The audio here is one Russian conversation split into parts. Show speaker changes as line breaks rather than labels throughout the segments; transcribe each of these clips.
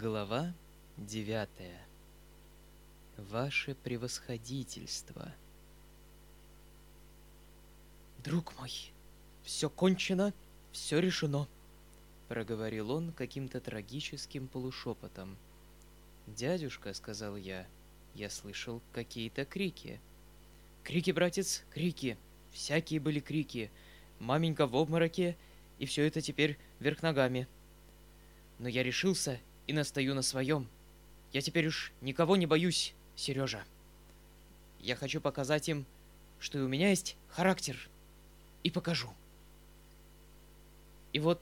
Глава девятая. Ваше превосходительство.
Друг мой, все кончено, все решено,
проговорил он каким-то трагическим полушепотом. Дядюшка, сказал я, я слышал какие-то крики.
Крики, братец, крики. Всякие были крики. Маменька в обмороке, и все это теперь вверх ногами. Но я решился и настаю на своем. Я теперь уж никого не боюсь, Сережа. Я хочу показать им, что и у меня есть характер. И покажу. И вот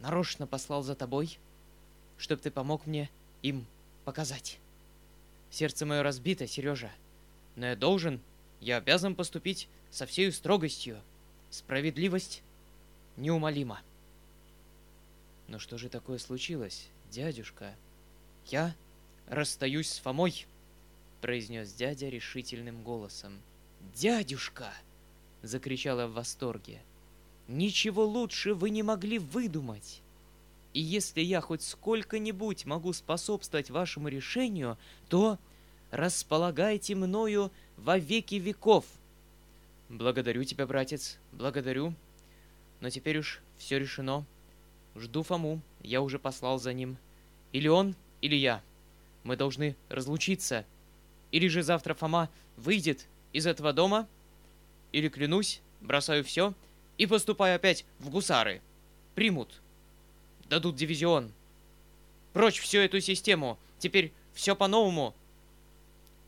нарочно послал за тобой, чтобы ты помог мне им показать. Сердце мое разбито, Сережа, но я должен, я обязан поступить со всей строгостью. Справедливость неумолима.
Но что же такое случилось, «Дядюшка,
я расстаюсь с Фомой», — произнес дядя решительным голосом. «Дядюшка!» — закричала в восторге. «Ничего лучше вы не могли выдумать!» И если я хоть сколько-нибудь могу способствовать вашему решению, то располагайте мною во веки веков. Благодарю тебя, братец, благодарю. Но теперь уж все решено. Жду Фому, я уже послал за ним. Или он, или я. Мы должны разлучиться. Или же завтра Фома выйдет из этого дома, или, клянусь, бросаю все и поступаю опять в гусары. Примут. Дадут дивизион. Прочь всю эту систему. Теперь все по-новому.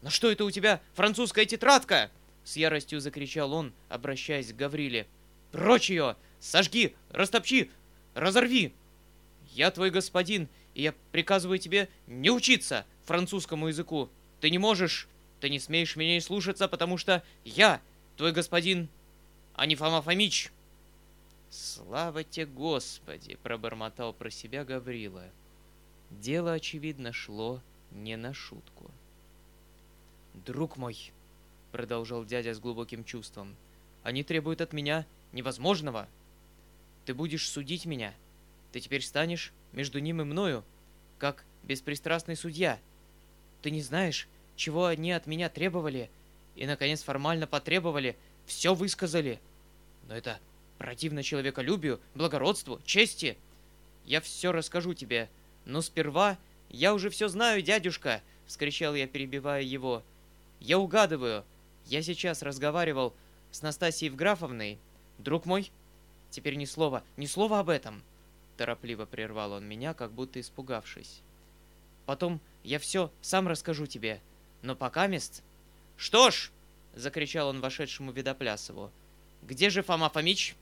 «Но что это у тебя, французская тетрадка?» С яростью закричал он, обращаясь к Гавриле. «Прочь ее! Сожги! Растопчи! разорви! Я твой господин, и я приказываю тебе не учиться французскому языку. Ты не можешь, ты не смеешь меня и слушаться, потому что я твой господин, а не Фома Фомич. Слава тебе, Господи, пробормотал про себя Гаврила. Дело, очевидно, шло не на шутку. Друг мой, продолжал дядя с глубоким чувством, они требуют от меня невозможного — ты будешь судить меня. Ты теперь станешь между ним и мною, как беспристрастный судья. Ты не знаешь, чего они от меня требовали, и, наконец, формально потребовали, все высказали. Но это противно человеколюбию, благородству, чести. Я все расскажу тебе, но сперва я уже все знаю, дядюшка, — вскричал я, перебивая его. Я угадываю. Я сейчас разговаривал с Настасией Евграфовной. Друг мой, Теперь ни слова, ни слова об этом!» Торопливо прервал он меня, как будто испугавшись. «Потом я все сам расскажу тебе, но пока мест...» «Что ж!» — закричал он вошедшему Видоплясову. «Где же Фома Фомич?»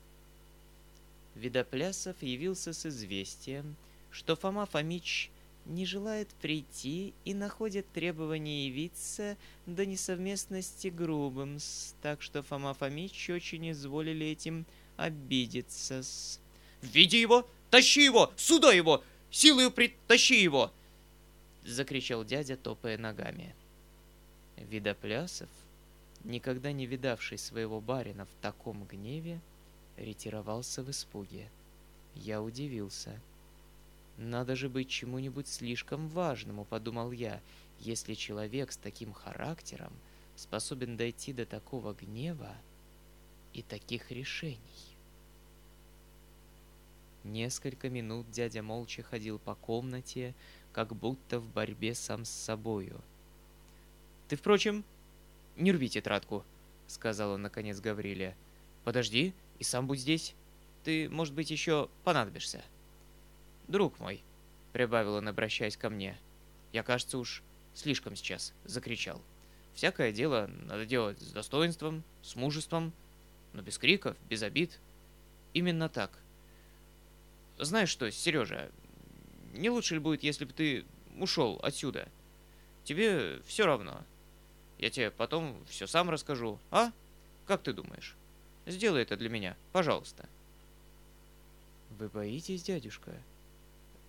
Видоплясов явился с известием, что Фома Фомич не желает прийти и находит требование явиться до несовместности грубым, так что Фома Фомич очень изволили этим обидится с...
«Види его! Тащи его! Сюда его! Силою притащи его!» Закричал дядя, топая ногами.
Видоплясов, никогда не видавший своего барина в таком гневе, ретировался в испуге. Я удивился. «Надо же быть чему-нибудь слишком важному», — подумал я, «если человек с таким характером способен дойти до такого гнева и таких решений». Несколько минут дядя молча ходил по комнате, как будто в борьбе сам с собою.
«Ты, впрочем, не рви тетрадку», — сказал он наконец Гавриле. «Подожди и сам будь здесь. Ты, может быть, еще понадобишься». «Друг мой», — прибавил он, обращаясь ко мне, — «я, кажется, уж слишком сейчас закричал. Всякое дело надо делать с достоинством, с мужеством, но без криков, без обид. Именно так — знаешь что, Сережа, не лучше ли будет, если бы ты ушел отсюда? Тебе все равно. Я тебе потом все сам расскажу, а? Как ты думаешь? Сделай это для меня, пожалуйста.
Вы боитесь, дядюшка?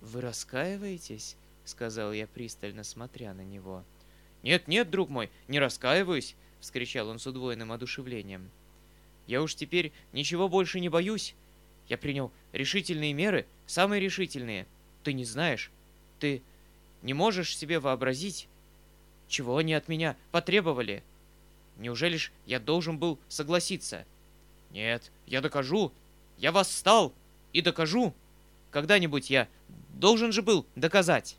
Вы раскаиваетесь? Сказал я пристально, смотря на него.
Нет, нет, друг мой, не раскаиваюсь, вскричал он с удвоенным одушевлением. Я уж теперь ничего больше не боюсь. Я принял решительные меры, самые решительные. Ты не знаешь. Ты не можешь себе вообразить, чего они от меня потребовали? Неужели ж я должен был согласиться? Нет, я докажу. Я восстал и докажу. Когда-нибудь я должен же был доказать.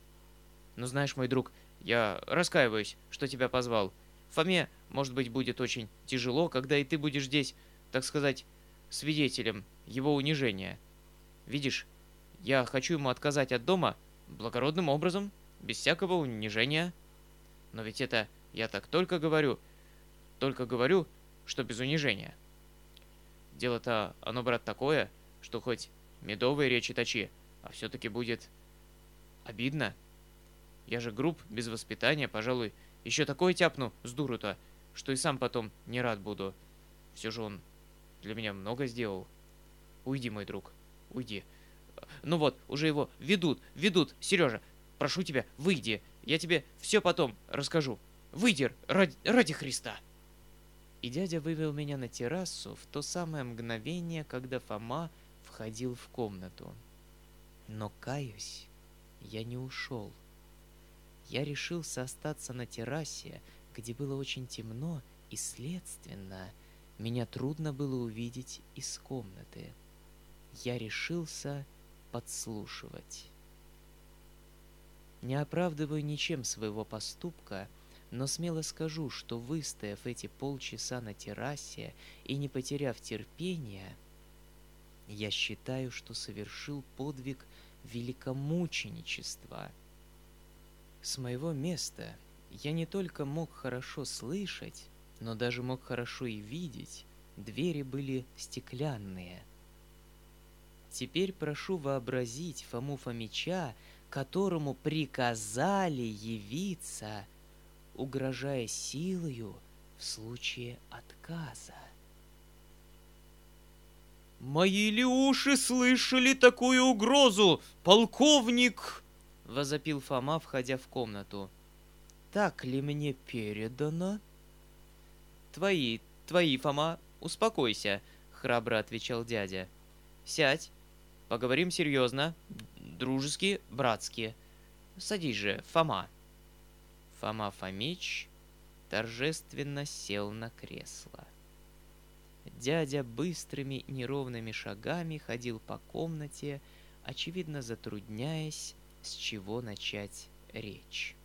Но знаешь, мой друг, я раскаиваюсь, что тебя позвал. Фоме, может быть, будет очень тяжело, когда и ты будешь здесь, так сказать, свидетелем его унижения. Видишь, я хочу ему отказать от дома благородным образом, без всякого унижения. Но ведь это я так только говорю, только говорю, что без унижения. Дело-то, оно, брат, такое, что хоть медовые речи точи, а все-таки будет обидно. Я же груб, без воспитания, пожалуй, еще такое тяпну с дуру-то, что и сам потом не рад буду. Все же он для меня много сделал. Уйди, мой друг, уйди. Ну вот, уже его ведут, ведут. Сережа, прошу тебя, выйди. Я тебе все потом расскажу. Выйди ради, ради Христа.
И дядя вывел меня на террасу в то самое мгновение, когда Фома входил в комнату. Но, каюсь, я не ушел. Я решился остаться на террасе, где было очень темно, и, следственно, меня трудно было увидеть из комнаты. Я решился подслушивать. Не оправдываю ничем своего поступка, но смело скажу, что выстояв эти полчаса на террасе и не потеряв терпения, я считаю, что совершил подвиг великомученичества. С моего места я не только мог хорошо слышать, но даже мог хорошо и видеть. Двери были стеклянные. Теперь прошу вообразить Фому Фомича, которому приказали явиться, угрожая силою в случае отказа.
«Мои ли уши слышали такую угрозу, полковник?» — возопил Фома, входя в комнату.
«Так ли мне передано?»
«Твои, твои, Фома, успокойся», — храбро отвечал дядя. «Сядь, поговорим серьезно, дружески, братски. Садись же, Фома».
Фома Фомич торжественно сел на кресло. Дядя быстрыми неровными шагами ходил по комнате, очевидно затрудняясь, с чего начать речь.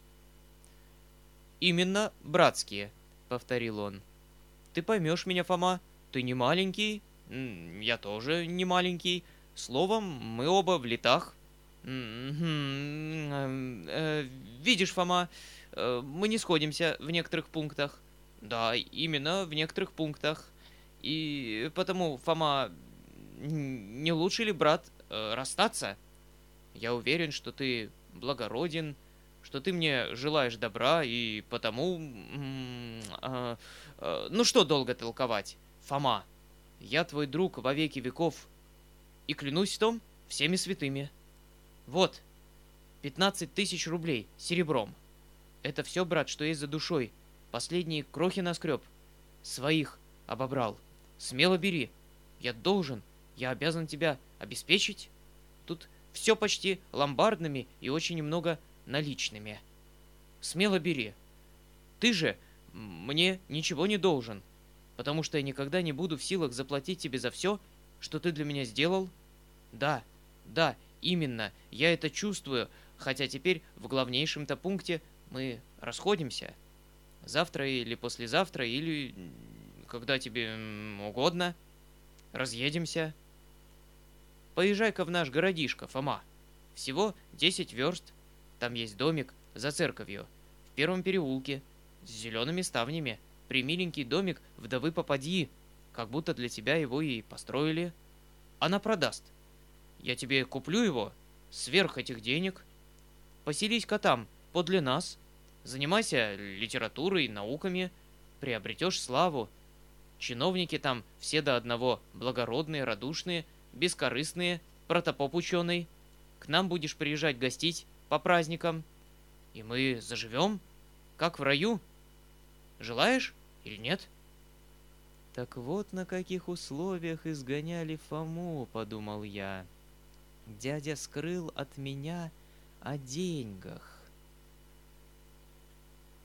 «Именно братские», — повторил он. «Ты поймешь меня, Фома, ты не маленький, я тоже не маленький. Словом, мы оба в летах. Э, видишь, Фома, э, мы не сходимся в некоторых пунктах. Да, именно в некоторых пунктах. И потому, Фома, не лучше ли, брат, э, расстаться? Я уверен, что ты благороден, что ты мне желаешь добра, и потому... Э, э, ну что долго толковать, Фома? Я твой друг во веки веков, и клянусь в том всеми святыми. Вот, 15 тысяч рублей серебром. Это все, брат, что есть за душой. Последние крохи наскреб. Своих обобрал. Смело бери. Я должен, я обязан тебя обеспечить. Тут все почти ломбардными и очень немного наличными. Смело бери. Ты же мне ничего не должен, потому что я никогда не буду в силах заплатить тебе за все, что ты для меня сделал. Да, да, именно, я это чувствую, хотя теперь в главнейшем-то пункте мы расходимся. Завтра или послезавтра, или когда тебе угодно. Разъедемся. Поезжай-ка в наш городишко, Фома. Всего 10 верст. Там есть домик за церковью, в первом переулке, с зелеными ставнями. Примиленький домик вдовы попади, как будто для тебя его и построили. Она продаст. Я тебе куплю его сверх этих денег. Поселись-ка там, подле нас. Занимайся литературой, науками. Приобретешь славу, Чиновники там все до одного благородные, радушные, бескорыстные, протопоп ученый. К нам будешь приезжать гостить по праздникам. И мы заживем, как в раю. Желаешь или нет?»
«Так вот на каких условиях изгоняли Фому», — подумал я. Дядя скрыл от меня о деньгах.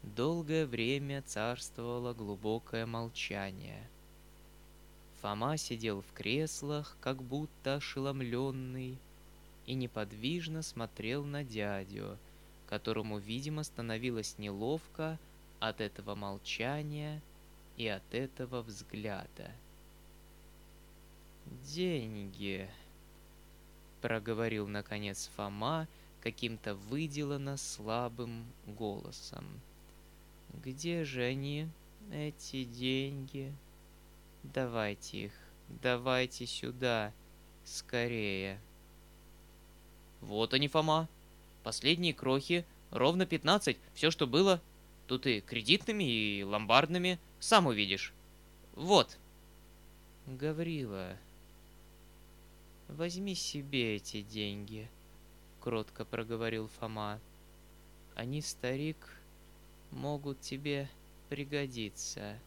Долгое время царствовало глубокое молчание. Фома сидел в креслах, как будто ошеломленный, и неподвижно смотрел на дядю, которому, видимо, становилось неловко от этого молчания и от этого взгляда. «Деньги», — проговорил, наконец, Фома каким-то выделано слабым голосом. «Где же они, эти деньги? Давайте их, давайте сюда, скорее!»
«Вот они, Фома, последние крохи, ровно пятнадцать, все, что было. Тут и кредитными, и ломбардными, сам увидишь. Вот!»
«Гаврила, возьми себе эти деньги», — кротко проговорил Фома. «Они, старик, могут тебе пригодиться».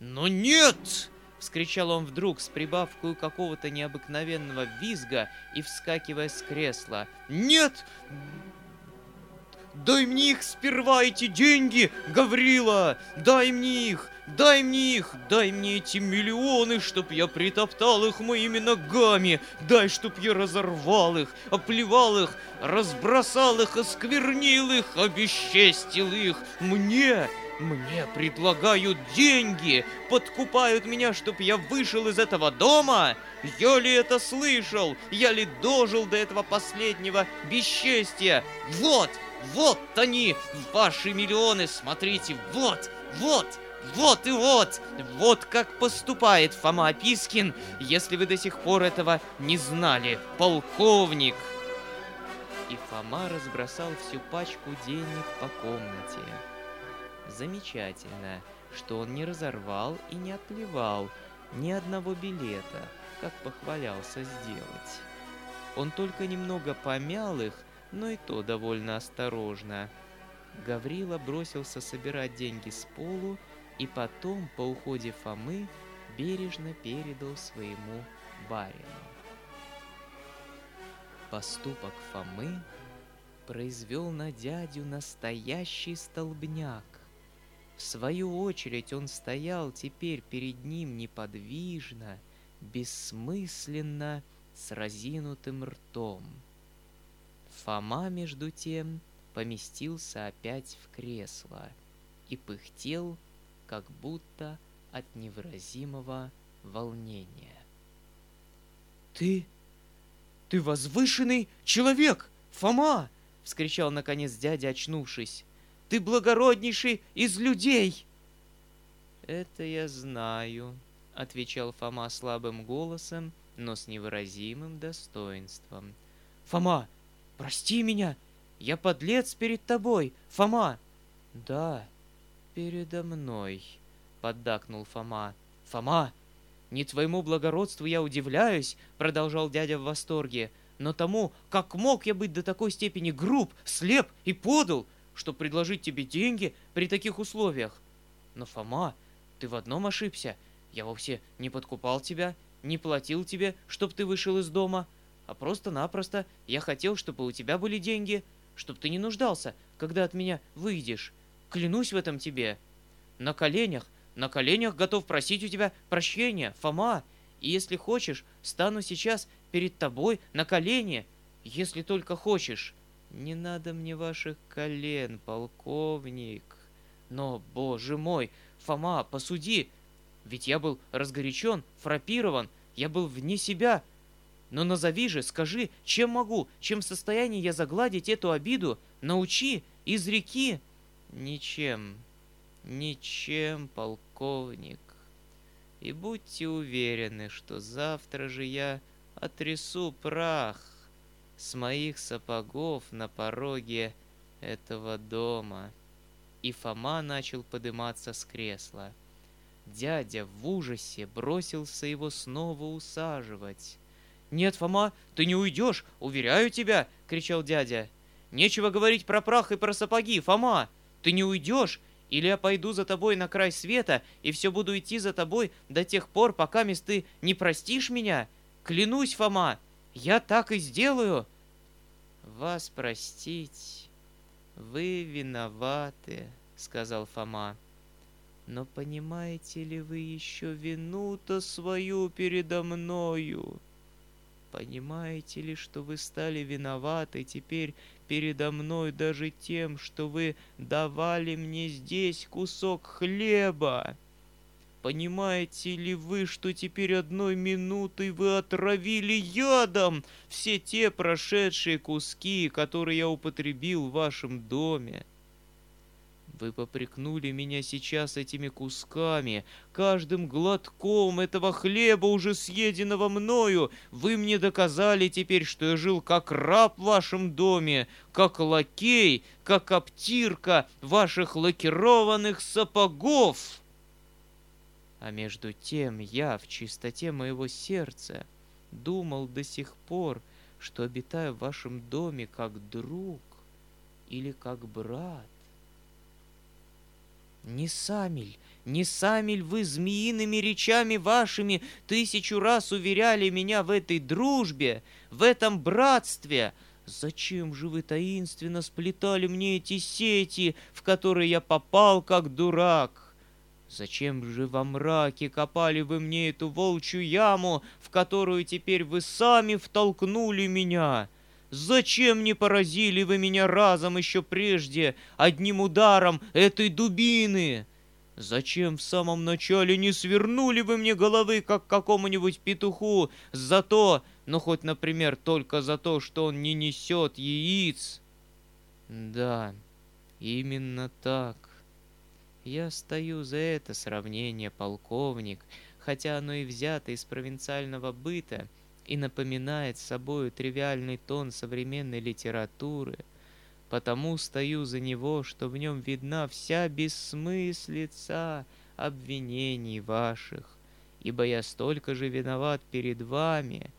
«Но нет!» — вскричал он вдруг с прибавкой какого-то необыкновенного визга и вскакивая с кресла. «Нет! Дай мне их сперва, эти деньги, Гаврила! Дай мне их! Дай мне их! Дай мне эти миллионы, чтоб я притоптал их моими ногами! Дай, чтоб я разорвал их, оплевал их, разбросал их, осквернил их, обесчестил их! Мне, мне предлагают деньги, подкупают меня, чтоб я вышел из этого дома. Я ли это слышал? Я ли дожил до этого последнего бесчестия? Вот, вот они, ваши миллионы, смотрите, вот, вот, вот и вот, вот как поступает Фома Пискин, если вы до сих пор этого не знали, полковник.
И Фома разбросал всю пачку денег по комнате. Замечательно, что он не разорвал и не отплевал ни одного билета, как похвалялся сделать. Он только немного помял их, но и то довольно осторожно. Гаврила бросился собирать деньги с полу и потом, по уходе Фомы, бережно передал своему барину. Поступок Фомы произвел на дядю настоящий столбняк. В свою очередь он стоял теперь перед ним неподвижно, бессмысленно, с разинутым ртом. Фома, между тем, поместился опять в кресло и пыхтел, как будто от невыразимого волнения.
«Ты... ты возвышенный человек, Фома!» — вскричал наконец дядя, очнувшись. Ты благороднейший из людей!»
«Это я знаю», — отвечал Фома слабым голосом, но с невыразимым достоинством.
«Фома, прости меня! Я подлец перед тобой, Фома!»
«Да, передо мной», — поддакнул Фома.
«Фома, не твоему благородству я удивляюсь», — продолжал дядя в восторге, «но тому, как мог я быть до такой степени груб, слеп и подл, чтобы предложить тебе деньги при таких условиях. Но, Фома, ты в одном ошибся. Я вовсе не подкупал тебя, не платил тебе, чтобы ты вышел из дома, а просто-напросто я хотел, чтобы у тебя были деньги, чтобы ты не нуждался, когда от меня выйдешь. Клянусь в этом тебе. На коленях, на коленях готов просить у тебя прощения, Фома. И если хочешь, стану сейчас перед тобой на колени, если только хочешь.
Не надо мне ваших колен, полковник.
Но, боже мой, Фома, посуди. Ведь я был разгорячен, фрапирован, я был вне себя. Но назови же, скажи, чем могу, чем в состоянии я загладить эту обиду? Научи, изреки.
Ничем, ничем, полковник. И будьте уверены, что завтра же я отрясу прах с моих сапогов на пороге этого дома. И Фома начал подниматься с кресла. Дядя в ужасе бросился его снова усаживать.
«Нет, Фома, ты не уйдешь, уверяю тебя!» — кричал дядя. «Нечего говорить про прах и про сапоги, Фома! Ты не уйдешь, или я пойду за тобой на край света и все буду идти за тобой до тех пор, пока ты не простишь меня? Клянусь, Фома, я так и сделаю!»
«Вас простить вы виноваты, сказал Фома. Но понимаете ли вы еще вину-то свою передо мною? Понимаете ли, что вы стали виноваты теперь передо мной даже тем, что вы давали мне здесь кусок хлеба? Понимаете ли вы, что теперь одной минутой вы отравили ядом все те прошедшие куски, которые я употребил в вашем доме? Вы попрекнули меня сейчас этими кусками, каждым глотком этого хлеба, уже съеденного мною. Вы мне доказали теперь, что я жил как раб в вашем доме, как лакей, как обтирка ваших лакированных сапогов. А между тем я в чистоте моего сердца думал до сих пор, что обитаю в вашем доме как друг или как брат. Не Самиль, не Самиль, вы змеиными речами вашими тысячу раз уверяли меня в этой дружбе, в этом братстве. Зачем же вы таинственно сплетали мне эти сети, в которые я попал как дурак? Зачем же во мраке копали вы мне эту волчью яму, в которую теперь вы сами втолкнули меня?» Зачем не поразили вы меня разом еще прежде, одним ударом этой дубины? Зачем в самом начале не свернули вы мне головы, как какому-нибудь петуху, за то, ну хоть, например, только за то, что он не несет яиц? Да, именно так. Я стою за это сравнение, полковник, хотя оно и взято из провинциального быта — и напоминает собою тривиальный тон современной литературы, потому стою за него, что в нем видна вся бессмыслица обвинений ваших, ибо я столько же виноват перед вами,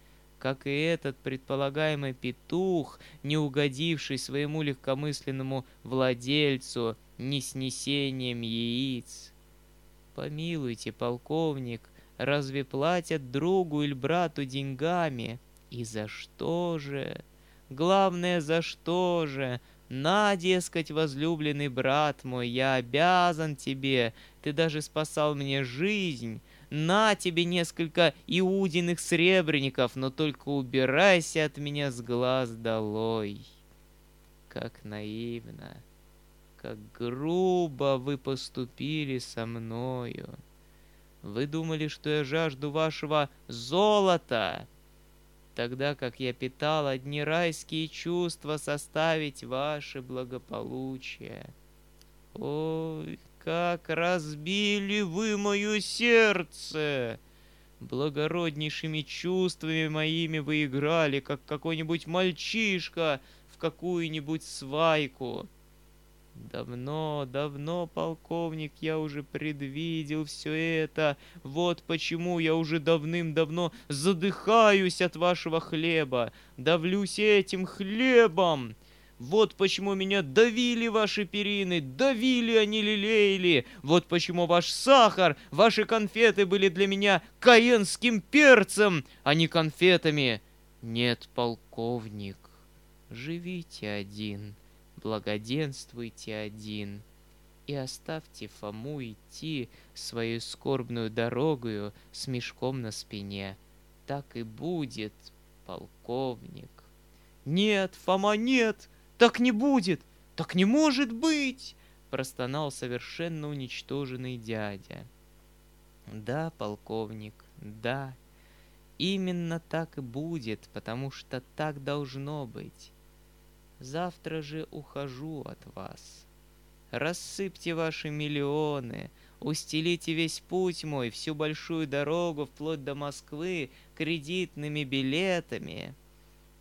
как и этот предполагаемый петух, не угодивший своему легкомысленному владельцу неснесением яиц. Помилуйте, полковник, Разве платят другу или брату деньгами? И за что же? Главное, за что же? На, дескать, возлюбленный брат мой, я обязан тебе, ты даже спасал мне жизнь. На тебе несколько иудиных сребреников, но только убирайся от меня с глаз долой. Как наивно, как грубо вы поступили со мною. Вы думали, что я жажду вашего золота, тогда как я питал одни райские чувства составить ваше благополучие. Ой, как разбили вы мое сердце! Благороднейшими чувствами моими вы играли, как какой-нибудь мальчишка в какую-нибудь свайку. Давно, давно, полковник, я уже предвидел все это. Вот почему я уже давным-давно задыхаюсь от вашего хлеба. Давлюсь этим хлебом. Вот почему меня давили ваши перины, давили, они лелеяли. Вот почему ваш сахар, ваши конфеты были для меня каенским перцем, а не конфетами. Нет, полковник, живите один благоденствуйте один, и оставьте Фому идти свою скорбную дорогою с мешком на спине. Так и будет, полковник. Нет, Фома, нет, так не будет, так не может быть, простонал совершенно уничтоженный дядя. Да, полковник, да, именно так и будет, потому что так должно быть. Завтра же ухожу от вас. Рассыпьте ваши миллионы, устелите весь путь мой, всю большую дорогу вплоть до Москвы кредитными билетами.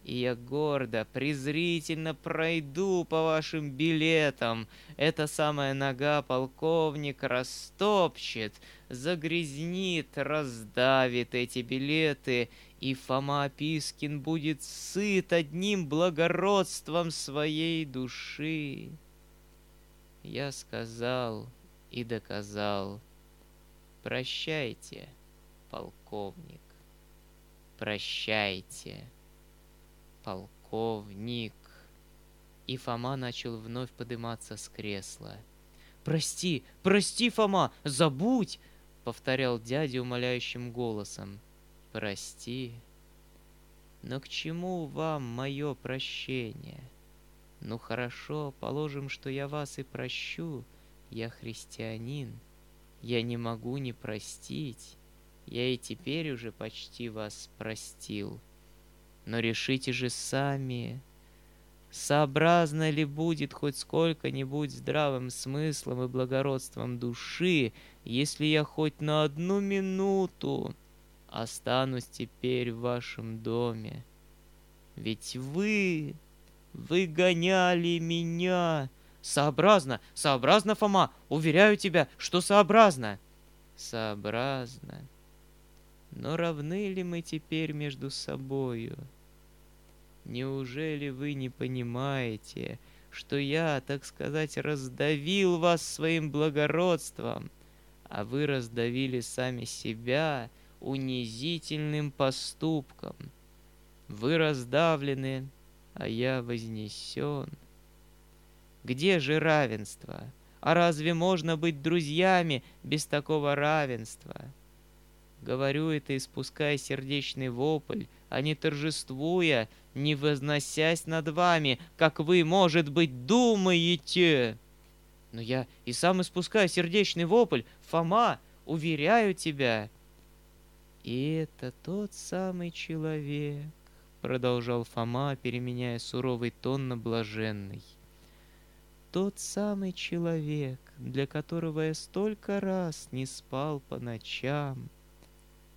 И я гордо, презрительно пройду по вашим билетам. Эта самая нога полковник растопчет, загрязнит, раздавит эти билеты и Фома Пискин будет сыт одним благородством своей души. Я сказал и доказал, прощайте, полковник, прощайте, полковник. И Фома начал вновь подниматься с кресла. «Прости, прости, Фома, забудь!» — повторял дядя умоляющим голосом. «Прости. Но к чему вам мое прощение? Ну хорошо, положим, что я вас и прощу. Я христианин. Я не могу не простить. Я и теперь уже почти вас простил. Но решите же сами, сообразно ли будет хоть сколько-нибудь здравым смыслом и благородством души, если я хоть на одну минуту останусь теперь в вашем доме. Ведь вы, вы гоняли меня. Сообразно, сообразно, Фома, уверяю тебя, что сообразно. Сообразно. Но равны ли мы теперь между собою? Неужели вы не понимаете, что я, так сказать, раздавил вас своим благородством, а вы раздавили сами себя унизительным поступком? Вы раздавлены, а я вознесен. Где же равенство? А разве можно быть друзьями без такого равенства? Говорю это, испуская сердечный вопль, а не торжествуя, не возносясь над вами, как вы, может быть, думаете. Но я и сам испускаю сердечный вопль. Фома, уверяю тебя. И это тот самый человек, продолжал Фома, переменяя суровый тон на блаженный. Тот самый человек, для которого я столько раз не спал по ночам,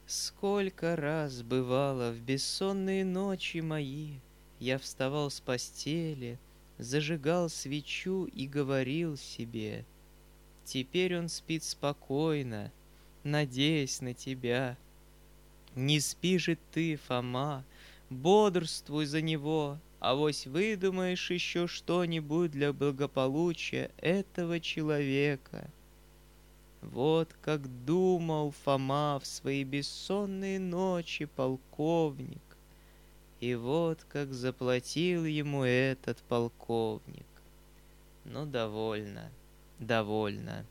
Сколько раз бывало в бессонные ночи мои, Я вставал с постели, зажигал свечу и говорил себе, Теперь он спит спокойно, надеясь на тебя. Не спи же ты, Фома, бодрствуй за него, а вось выдумаешь еще что-нибудь для благополучия этого человека — вот как думал Фома в свои бессонные ночи полковник. И вот как заплатил ему этот полковник. Ну, довольно, довольно.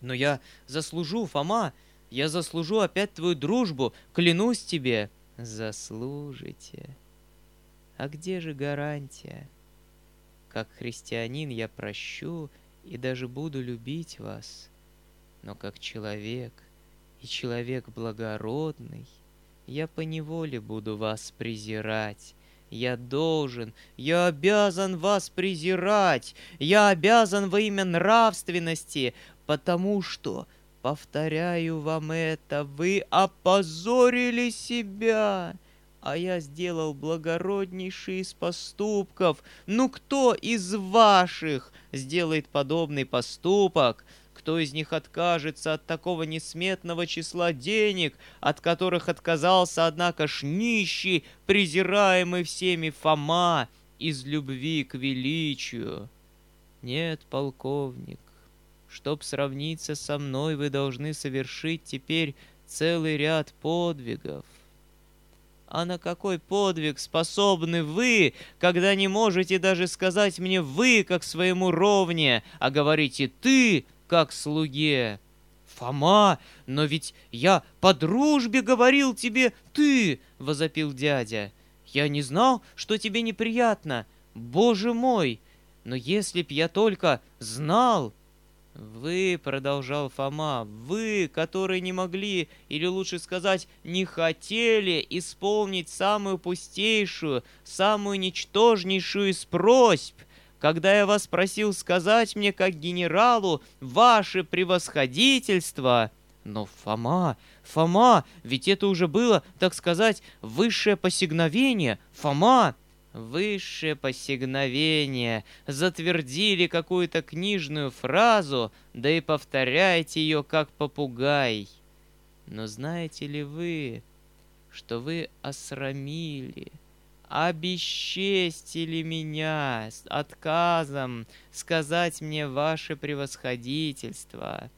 Но я заслужу, Фома, я заслужу опять твою дружбу, клянусь тебе. Заслужите. А где же гарантия? Как христианин я прощу и даже буду любить вас но как человек и человек благородный, я поневоле буду вас презирать. Я должен, я обязан вас презирать, я обязан во имя нравственности, потому что, повторяю вам это, вы опозорили себя, а я сделал благороднейший из поступков. Ну кто из ваших сделает подобный поступок, кто из них откажется от такого несметного числа денег, от которых отказался, однако ж, нищий, презираемый всеми Фома из любви к величию? Нет, полковник, чтоб сравниться со мной, вы должны совершить теперь целый ряд подвигов. А на какой подвиг способны вы, когда не можете даже сказать мне «вы» как своему ровне, а говорите «ты» как слуге. «Фома, но ведь я по дружбе говорил тебе ты!» — возопил дядя. «Я не знал, что тебе неприятно. Боже мой! Но если б я только знал...» «Вы, — продолжал Фома, — вы, которые не могли, или лучше сказать, не хотели исполнить самую пустейшую, самую ничтожнейшую из просьб, когда я вас просил сказать мне, как генералу, ваше превосходительство. Но, Фома, Фома, ведь это уже было, так сказать, высшее посигновение. Фома, высшее посигновение. Затвердили какую-то книжную фразу, да и повторяйте ее, как попугай. Но знаете ли вы, что вы осрамили, обесчестили меня с отказом сказать мне ваше превосходительство.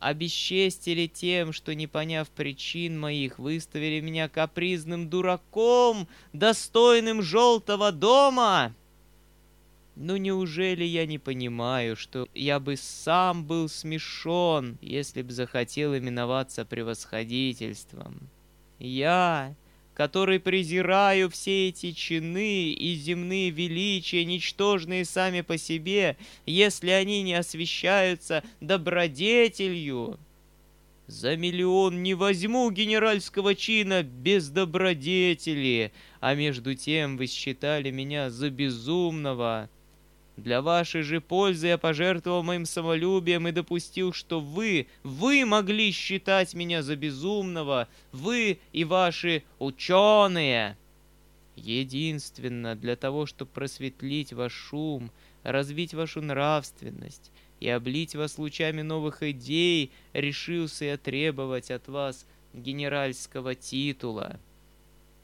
Обесчестили тем, что, не поняв причин моих, выставили меня капризным дураком, достойным желтого дома. Ну неужели я не понимаю, что я бы сам был смешон, если б захотел именоваться превосходительством? Я, который презираю все эти чины и земные величия, ничтожные сами по себе, если они не освещаются добродетелью. За миллион не возьму генеральского чина без добродетели, а между тем вы считали меня за безумного. Для вашей же пользы я пожертвовал моим самолюбием и допустил, что вы, вы могли считать меня за безумного, вы и ваши ученые. Единственно для того, чтобы просветлить ваш ум, развить вашу нравственность и облить вас лучами новых идей, решился я требовать от вас генеральского титула.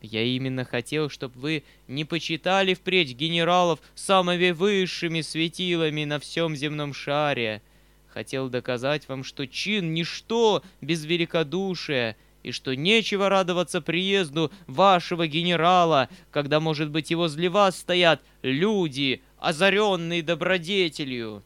Я именно хотел, чтобы вы не почитали впредь генералов самыми высшими светилами на всем земном шаре. Хотел доказать вам, что чин — ничто без великодушия, и что нечего радоваться приезду вашего генерала, когда, может быть, и возле вас стоят люди, озаренные добродетелью.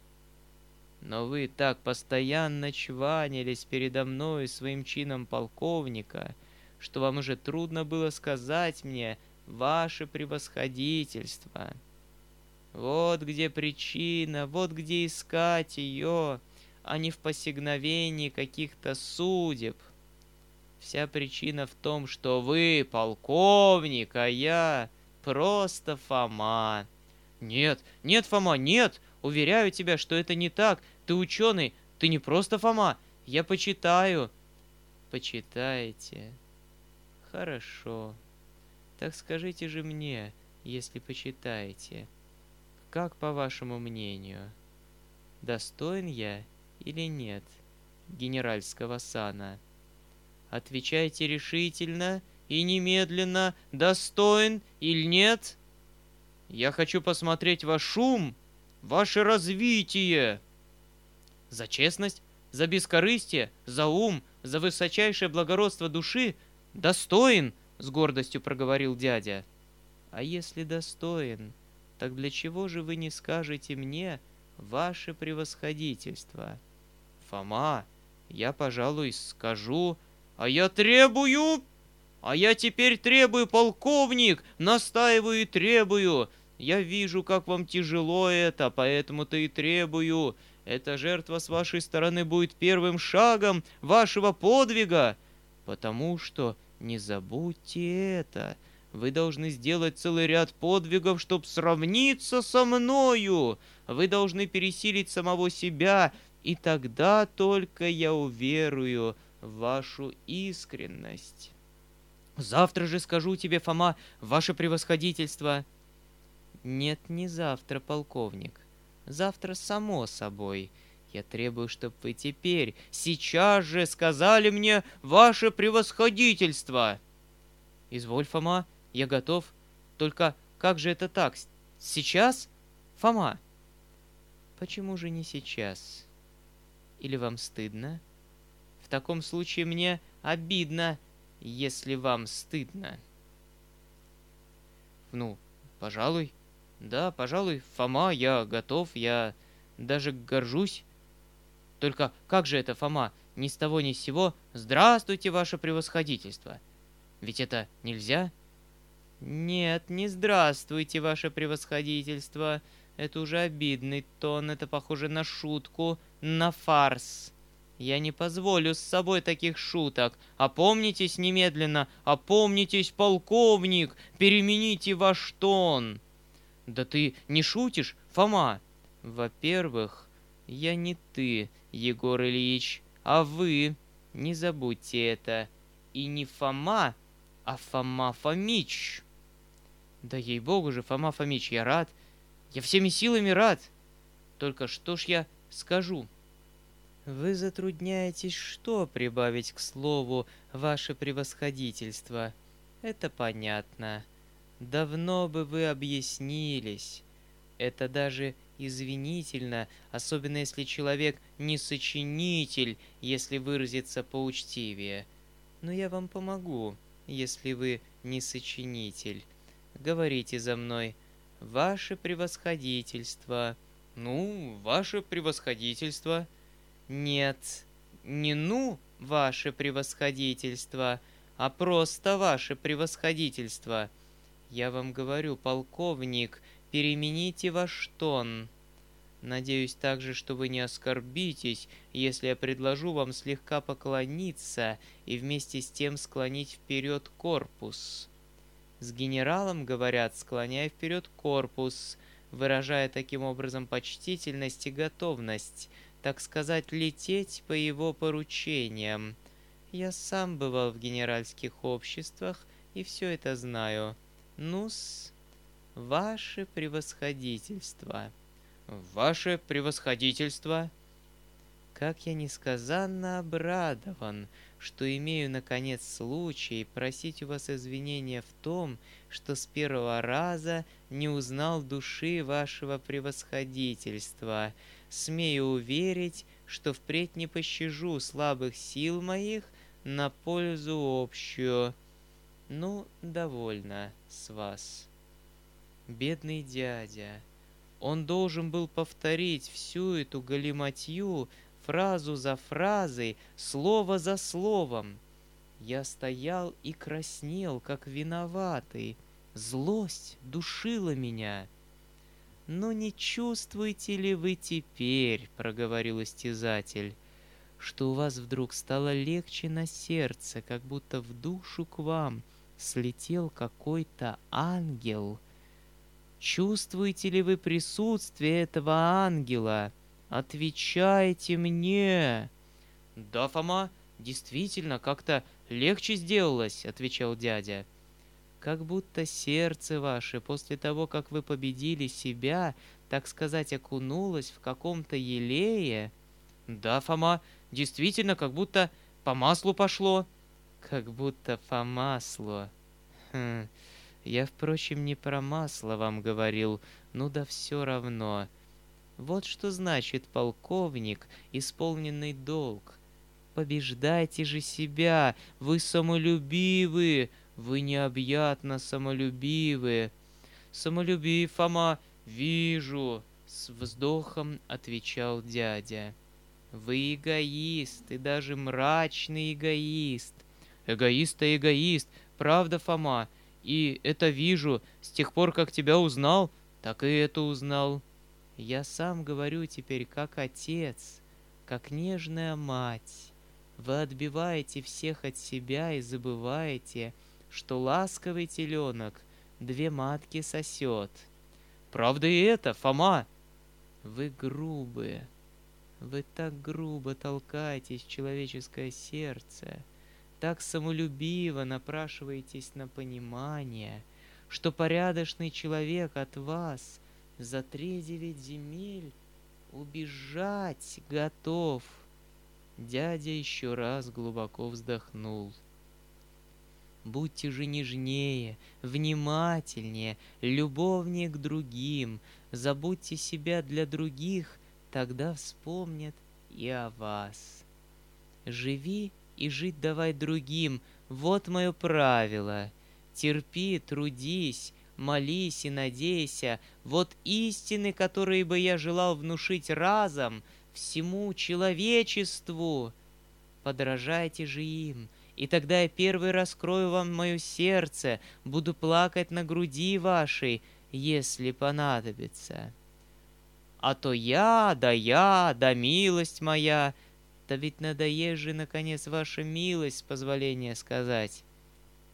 Но вы так постоянно чванились передо мной своим чином полковника — что вам уже трудно было сказать мне ваше превосходительство. Вот где причина, вот где искать ее, а не в посигновении каких-то судеб. Вся причина в том, что вы полковник, а я просто Фома. Нет, нет, Фома, нет! Уверяю тебя, что это не так. Ты ученый, ты не просто Фома. Я почитаю. Почитаете. Хорошо. Так скажите же мне, если почитаете, как по вашему мнению, достоин я или нет генеральского сана? Отвечайте решительно и немедленно, достоин или нет? Я хочу посмотреть ваш ум, ваше развитие. За честность, за бескорыстие, за ум, за высочайшее благородство души «Достоин!» — с гордостью проговорил дядя. «А если достоин, так для чего же вы не скажете мне ваше превосходительство?» «Фома, я, пожалуй, скажу, а я требую...» «А я теперь требую, полковник! Настаиваю и требую! Я вижу, как вам тяжело это, поэтому-то и требую. Эта жертва с вашей стороны будет первым шагом вашего подвига, потому что не забудьте это. Вы должны сделать целый ряд подвигов, чтобы сравниться со мною. Вы должны пересилить самого себя, и тогда только я уверую в вашу искренность. Завтра же скажу тебе, Фома, ваше превосходительство. Нет, не завтра, полковник. Завтра само собой. Я требую, чтобы вы теперь, сейчас же сказали мне ваше превосходительство. Изволь, Фома, я готов. Только как же это так? Сейчас? Фома? Почему же не сейчас? Или вам стыдно? В таком случае мне обидно, если вам стыдно. Ну, пожалуй. Да, пожалуй, Фома, я готов, я даже горжусь только как же это, Фома, ни с того ни с сего «Здравствуйте, ваше превосходительство». Ведь это нельзя? Нет, не «Здравствуйте, ваше превосходительство». Это уже обидный тон, это похоже на шутку, на фарс. Я не позволю с собой таких шуток. Опомнитесь немедленно, опомнитесь, полковник, перемените ваш тон. Да ты не шутишь, Фома? Во-первых, я не ты, Егор Ильич, а вы, не забудьте это, и не Фома, а Фома Фомич. Да ей-богу же, Фома Фомич, я рад, я всеми силами рад. Только что ж я скажу? Вы затрудняетесь что прибавить к слову «ваше превосходительство»? Это понятно. Давно бы вы объяснились. Это даже извинительно, особенно если человек не сочинитель, если выразиться поучтивее. Но я вам помогу, если вы не сочинитель. Говорите за мной. Ваше превосходительство.
Ну, ваше превосходительство.
Нет, не ну, ваше превосходительство, а просто ваше превосходительство. Я вам говорю, полковник, перемените ваш тон. Надеюсь также, что вы не оскорбитесь, если я предложу вам слегка поклониться и вместе с тем склонить вперед корпус. С генералом, говорят, склоняя вперед корпус, выражая таким образом почтительность и готовность, так сказать, лететь по его поручениям. Я сам бывал в генеральских обществах и все это знаю. Ну-с, ваше превосходительство.
Ваше превосходительство.
Как я несказанно обрадован, что имею, наконец, случай просить у вас извинения в том, что с первого раза не узнал души вашего превосходительства. Смею уверить, что впредь не пощажу слабых сил моих на пользу общую. Ну, довольно с вас. Бедный дядя, он должен был повторить всю эту галиматью фразу за фразой, слово за словом. Я стоял и краснел, как виноватый. Злость душила меня. «Но не чувствуете ли вы теперь, — проговорил истязатель, — что у вас вдруг стало легче на сердце, как будто в душу к вам слетел какой-то ангел?» Чувствуете ли вы присутствие этого ангела? Отвечайте мне!»
«Да, Фома, действительно, как-то легче сделалось», — отвечал дядя.
«Как будто сердце ваше после того, как вы победили себя, так сказать, окунулось в каком-то елее?»
«Да, Фома, действительно, как будто по маслу пошло».
«Как будто по маслу. Хм, я, впрочем, не про масло вам говорил, ну да все равно. Вот что значит, полковник, исполненный долг. Побеждайте же себя, вы самолюбивы, вы необъятно самолюбивы.
Самолюбив, Фома, вижу,
с вздохом отвечал дядя. Вы эгоист, и даже мрачный эгоист.
Эгоист-то эгоист, правда, Фома, и это вижу, с тех пор, как тебя узнал, так и это узнал.
Я сам говорю теперь как отец, как нежная мать. Вы отбиваете всех от себя и забываете, что ласковый теленок две матки сосет.
Правда и это, Фома?
Вы грубые. Вы так грубо толкаетесь в человеческое сердце так самолюбиво напрашиваетесь на понимание, что порядочный человек от вас за три девять земель убежать готов. Дядя еще раз глубоко вздохнул. Будьте же нежнее, внимательнее, любовнее к другим, забудьте себя для других, тогда вспомнят и о вас. Живи и жить давай другим. Вот мое правило. Терпи, трудись, молись и надейся. Вот истины, которые бы я желал внушить разом всему человечеству. Подражайте же им, и тогда я первый раскрою вам мое сердце, буду плакать на груди вашей, если понадобится. А то я, да я, да милость моя, да ведь надоест же, наконец, ваша милость, с позволения сказать.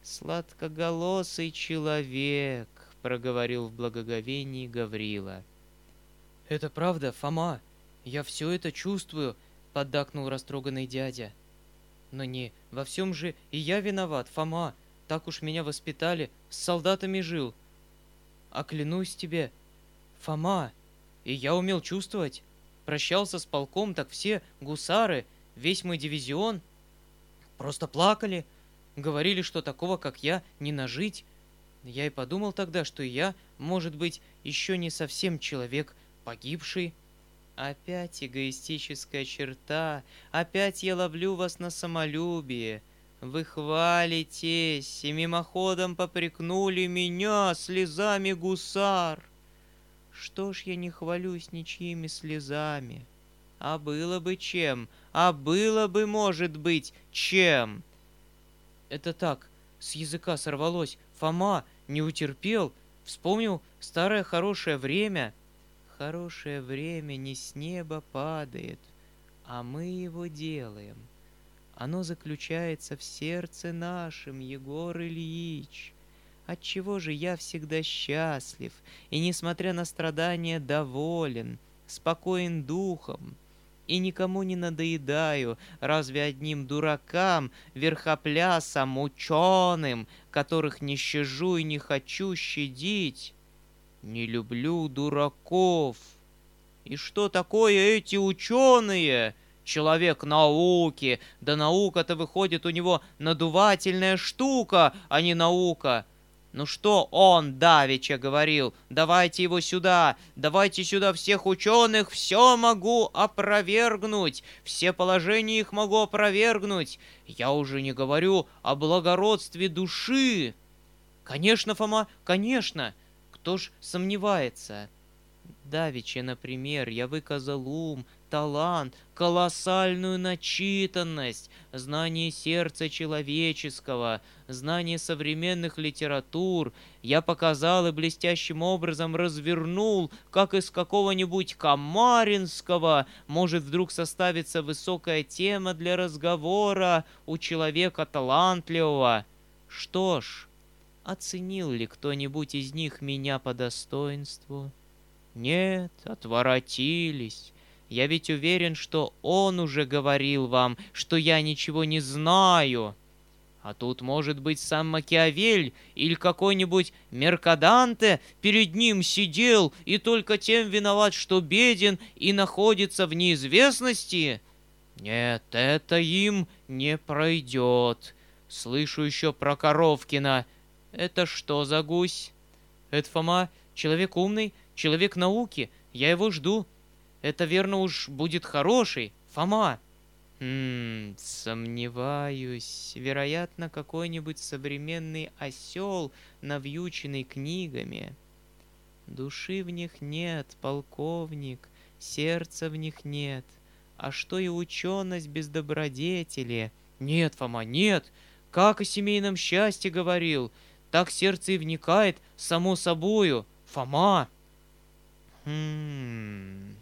Сладкоголосый человек, проговорил в благоговении Гаврила.
Это правда, Фома. Я все это чувствую, поддакнул растроганный дядя. Но не во всем же и я виноват, Фома. Так уж меня воспитали, с солдатами жил. А клянусь тебе, Фома, и я умел чувствовать. Прощался с полком, так все гусары, весь мой дивизион просто плакали, говорили, что такого, как я, не нажить. Я и подумал тогда, что я, может быть, еще не совсем человек погибший.
Опять эгоистическая черта, опять я ловлю вас на самолюбие. Вы хвалитесь и мимоходом попрекнули меня слезами гусар. Что ж я не хвалюсь ничьими слезами? А было бы чем, а было бы, может быть, чем. Это так, с языка сорвалось. Фома не утерпел, вспомнил старое хорошее время. Хорошее время не с неба падает, а мы его делаем. Оно заключается в сердце нашем, Егор Ильич. Отчего же я всегда счастлив и, несмотря на страдания, доволен, спокоен духом, и никому не надоедаю, разве одним дуракам, верхоплясам, ученым, которых не щажу и не хочу щадить. Не люблю дураков. И что такое эти ученые? Человек науки, да наука-то выходит у него надувательная штука, а не наука. Ну что он давеча говорил? Давайте его сюда, давайте сюда всех ученых, все могу опровергнуть, все положения их могу опровергнуть. Я уже не говорю о благородстве души. Конечно, Фома, конечно. Кто ж сомневается? Давеча, например, я выказал ум, талант, колоссальную начитанность, знание сердца человеческого, знание современных литератур. Я показал и блестящим образом развернул, как из какого-нибудь Камаринского может вдруг составиться высокая тема для разговора у человека талантливого. Что ж, оценил ли кто-нибудь из них меня по достоинству? Нет, отворотились. Я ведь уверен, что он уже говорил вам, что я ничего не знаю. А тут, может быть, сам Макиавель или какой-нибудь Меркаданте перед ним сидел и только тем виноват, что беден и находится в неизвестности? Нет, это им не пройдет. Слышу еще про Коровкина. Это что за гусь? Это Фома, человек умный, человек науки. Я его жду. Это, верно, уж будет хороший. Фома. Хм, сомневаюсь. Вероятно, какой-нибудь современный осел, навьюченный книгами. Души в них нет, полковник, сердца в них нет. А что и ученость без добродетели? Нет, Фома, нет. Как о семейном счастье говорил. Так сердце и вникает само собою. Фома. Хм...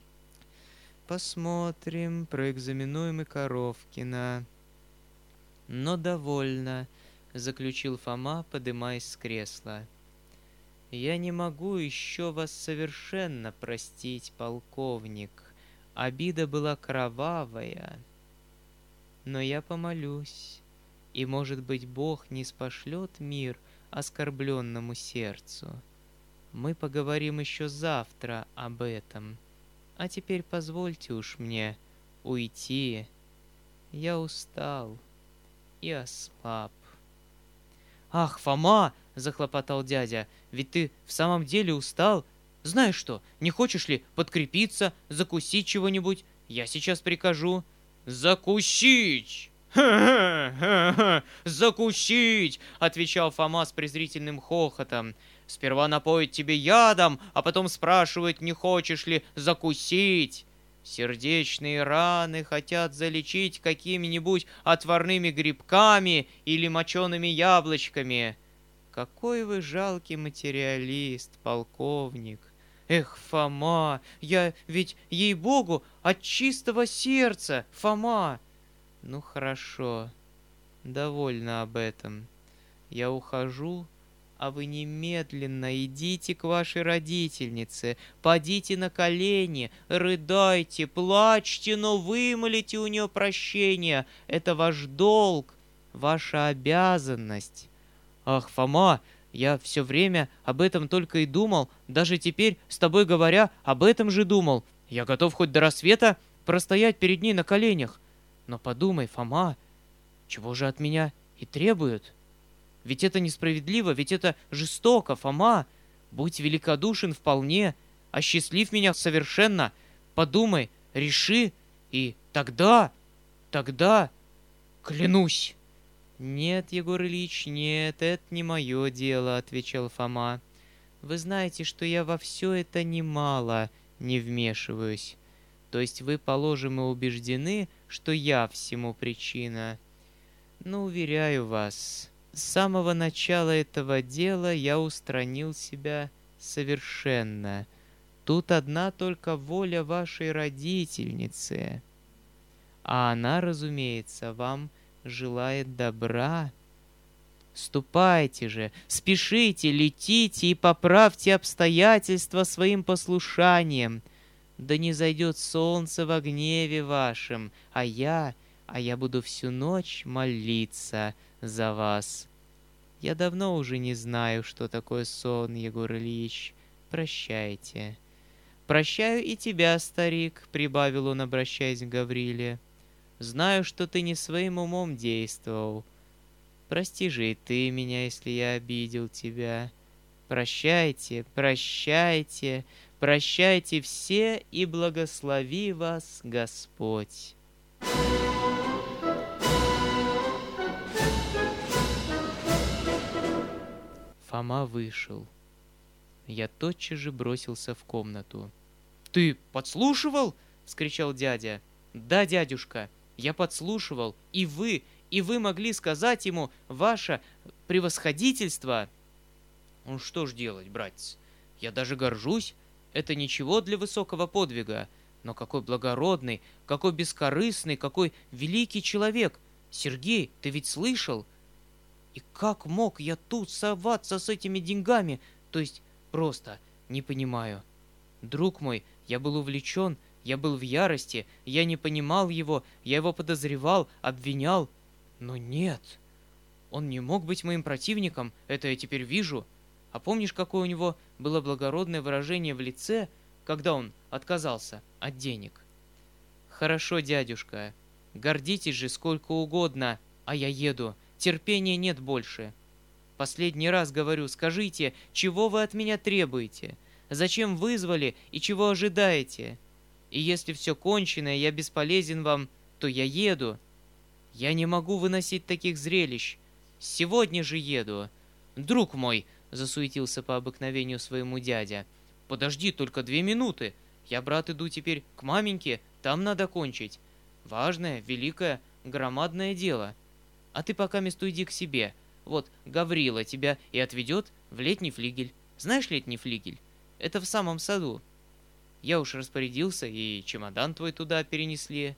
Посмотрим, проэкзаменуем и Коровкина. Но довольно, заключил Фома, подымаясь с кресла. Я не могу еще вас совершенно простить, полковник. Обида была кровавая. Но я помолюсь, и, может быть, Бог не спошлет мир оскорбленному сердцу. Мы поговорим еще завтра об этом. А теперь позвольте уж мне уйти. Я устал и ослаб. «Ах, Фома!» — захлопотал дядя. «Ведь ты в самом деле устал? Знаешь что, не хочешь ли подкрепиться, закусить чего-нибудь? Я сейчас прикажу». «Закусить!» «Ха-ха-ха! Закусить!» — отвечал Фома с презрительным хохотом. Сперва напоят тебе ядом, а потом спрашивают, не хочешь ли закусить. Сердечные раны хотят залечить какими-нибудь отварными грибками или мочеными яблочками. Какой вы жалкий материалист, полковник. Эх, Фома, я ведь, ей-богу, от чистого сердца, Фома. Ну хорошо, довольно об этом. Я ухожу а вы немедленно идите к вашей родительнице, подите на колени, рыдайте, плачьте, но вымолите у нее прощения. Это ваш долг, ваша обязанность. Ах, Фома, я все время об этом только и думал, даже теперь, с тобой говоря, об этом же думал. Я готов хоть до рассвета простоять перед ней на коленях. Но подумай, Фома, чего же от меня и требуют?» Ведь это несправедливо, ведь это жестоко, Фома. Будь великодушен вполне, осчастлив меня совершенно. Подумай, реши, и тогда, тогда, клянусь. «Нет, Егор Ильич, нет, это не мое дело», — отвечал Фома. вы знаете, что я во все это немало не вмешиваюсь. То есть вы, положим, и убеждены, что я всему причина. Но, уверяю вас, с самого начала этого дела я устранил себя совершенно. Тут одна только воля вашей родительницы. А она, разумеется, вам желает добра. Ступайте же, спешите, летите и поправьте обстоятельства своим послушанием. Да не зайдет солнце во гневе вашем, а я, а я буду всю ночь молиться за вас. Я давно уже не знаю, что такое сон, Егор Ильич. Прощайте. Прощаю и тебя, старик, прибавил он, обращаясь к Гавриле. Знаю, что ты не своим умом действовал. Прости же и ты меня, если я обидел тебя. Прощайте, прощайте, прощайте все, и благослови вас Господь. Фома вышел. Я тотчас же бросился в комнату. «Ты подслушивал?» — вскричал дядя. «Да, дядюшка, я подслушивал, и вы, и вы могли сказать ему ваше превосходительство. Ну что ж делать, братец? Я даже горжусь. Это ничего для высокого подвига. Но какой благородный, какой бескорыстный, какой великий человек. Сергей, ты ведь слышал? И как мог я тут соваться с этими деньгами? То есть просто не понимаю. Друг мой, я был увлечен, я был в ярости, я не понимал его, я его подозревал, обвинял. Но нет, он не мог быть моим противником, это я теперь вижу. А помнишь, какое у него было благородное выражение в лице, когда он отказался от денег? Хорошо, дядюшка, гордитесь же сколько угодно, а я еду, терпения нет больше. Последний раз говорю, скажите, чего вы от меня требуете? Зачем вызвали и чего ожидаете? И если все кончено, и я бесполезен вам, то я еду. Я не могу выносить таких зрелищ. Сегодня же еду. Друг мой, засуетился по обыкновению своему дядя. Подожди только две минуты. Я, брат, иду теперь к маменьке, там надо кончить. Важное, великое, громадное дело. А ты пока месту иди к себе. Вот Гаврила тебя и отведет в летний флигель. Знаешь летний флигель? Это в самом саду. Я уж распорядился, и чемодан твой туда перенесли.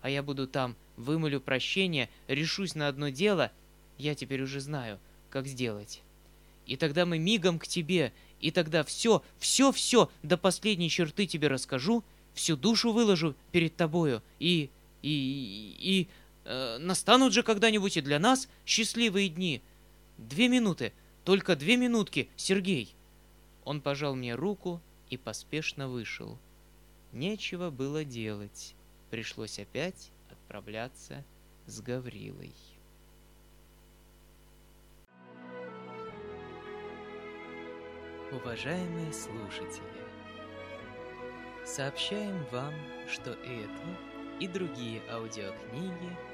А я буду там, вымолю прощение, решусь на одно дело. Я теперь уже знаю, как сделать. И тогда мы мигом к тебе, и тогда все, все-все до последней черты тебе расскажу, всю душу выложу перед тобою, и... и... и... Э, настанут же когда-нибудь и для нас счастливые дни. Две минуты, только две минутки, Сергей. Он пожал мне руку, и поспешно вышел. Нечего было делать. Пришлось опять отправляться с Гаврилой. Уважаемые слушатели, сообщаем вам, что эту и другие аудиокниги